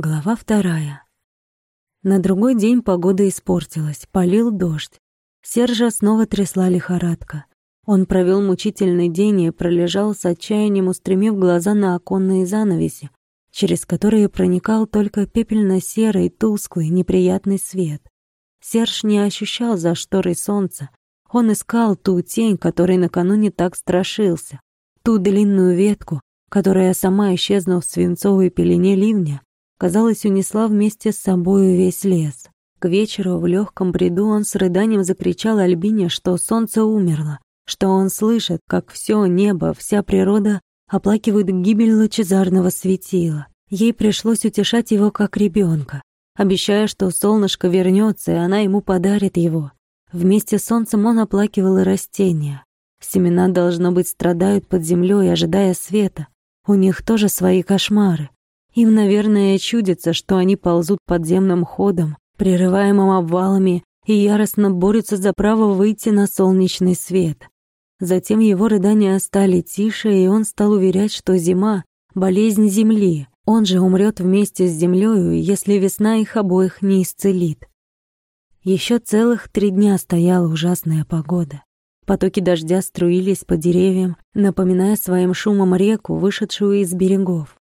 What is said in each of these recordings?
Глава вторая. На другой день погода испортилась, полил дождь. Сержа снова трясла лихорадка. Он провел мучительный день и пролежал с отчаянием, устремив глаза на оконные занавеси, через которые проникал только пепельно-серый, тусклый, неприятный свет. Серж не ощущал за шторой солнца. Он искал ту тень, которой накануне так страшился, ту длинную ветку, которая сама исчезнув в свинцовой пелене ливня, казалось, унесла вместе с собою весь лес. К вечеру в легком бреду он с рыданием закричал Альбине, что солнце умерло, что он слышит, как все небо, вся природа оплакивают гибель лучезарного светила. Ей пришлось утешать его как ребенка, обещая, что солнышко вернется, и она ему подарит его. Вместе с солнцем он оплакивал и растения. Семена, должно быть, страдают под землей, ожидая света. У них тоже свои кошмары. Им, наверное, чудится, что они ползут подземным ходом, прерываемым обвалами, и яростно борются за право выйти на солнечный свет. Затем его рыдания стали тише, и он стал уверять, что зима — болезнь земли. Он же умрет вместе с землею, если весна их обоих не исцелит. Еще целых три дня стояла ужасная погода. Потоки дождя струились по деревьям, напоминая своим шумом реку, вышедшую из берегов.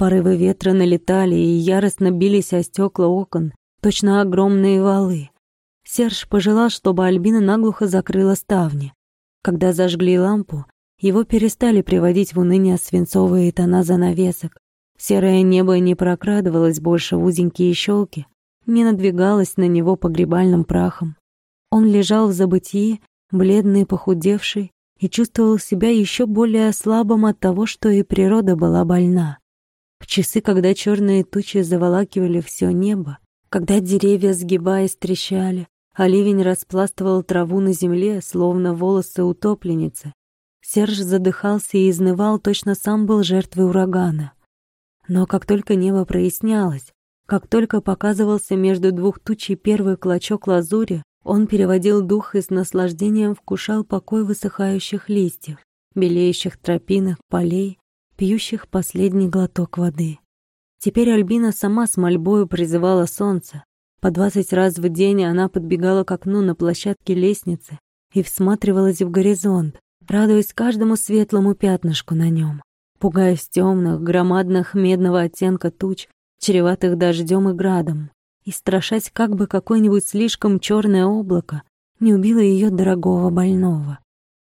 Порывы ветра налетали и яростно бились о стекла окон, точно огромные валы. Серж пожелал, чтобы Альбина наглухо закрыла ставни. Когда зажгли лампу, его перестали приводить в уныние свинцовые тона занавесок. Серое небо не прокрадывалось больше в узенькие щелки, не надвигалось на него погребальным прахом. Он лежал в забытии, бледный, похудевший, и чувствовал себя еще более слабым от того, что и природа была больна. В часы, когда черные тучи заволакивали все небо, когда деревья, сгибаясь, трещали, а ливень распластывал траву на земле, словно волосы утопленницы, Серж задыхался и изнывал, точно сам был жертвой урагана. Но как только небо прояснялось, как только показывался между двух тучей первый клочок лазури, он переводил дух и с наслаждением вкушал покой высыхающих листьев, белеющих тропинок, полей, пьющих последний глоток воды. Теперь Альбина сама с мольбою призывала солнце. По двадцать раз в день она подбегала к окну на площадке лестницы и всматривалась в горизонт, радуясь каждому светлому пятнышку на нем, пугаясь темных, громадных медного оттенка туч, чреватых дождем и градом, и страшась, как бы какое-нибудь слишком черное облако не убило ее дорогого больного.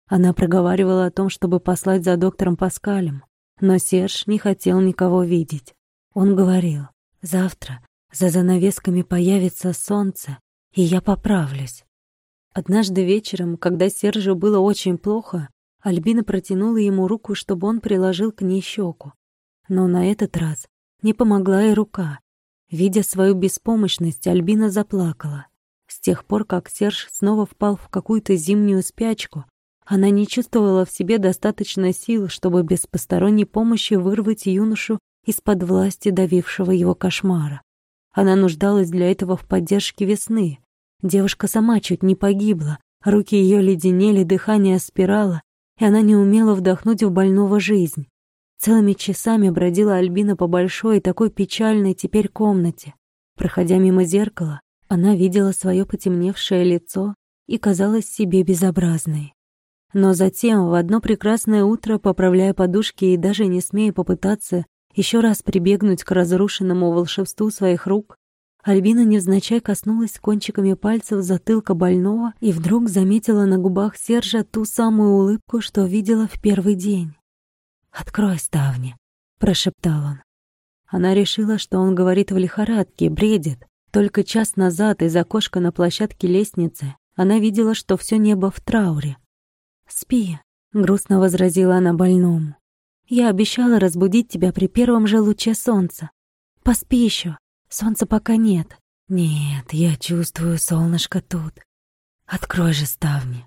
Она проговаривала о том, чтобы послать за доктором Паскалем, но Серж не хотел никого видеть. Он говорил, «Завтра за занавесками появится солнце, и я поправлюсь». Однажды вечером, когда Сержу было очень плохо, Альбина протянула ему руку, чтобы он приложил к ней щеку. Но на этот раз не помогла и рука. Видя свою беспомощность, Альбина заплакала. С тех пор, как Серж снова впал в какую-то зимнюю спячку, она не чувствовала в себе достаточно сил, чтобы без посторонней помощи вырвать юношу из-под власти давившего его кошмара. Она нуждалась для этого в поддержке весны. Девушка сама чуть не погибла, руки ее леденели, дыхание спирало, и она не умела вдохнуть в больного жизнь. Целыми часами бродила Альбина по большой, такой печальной теперь комнате. Проходя мимо зеркала, она видела свое потемневшее лицо и казалась себе безобразной. Но затем, в одно прекрасное утро, поправляя подушки и даже не смея попытаться еще раз прибегнуть к разрушенному волшебству своих рук, Альбина невзначай коснулась кончиками пальцев затылка больного и вдруг заметила на губах Сержа ту самую улыбку, что видела в первый день. «Открой ставни», — прошептал он. Она решила, что он говорит в лихорадке, бредит. Только час назад из окошка на площадке лестницы она видела, что все небо в трауре, «Спи», — грустно возразила она больному. «Я обещала разбудить тебя при первом же луче солнца. Поспи еще, солнца пока нет». «Нет, я чувствую солнышко тут. Открой же ставни».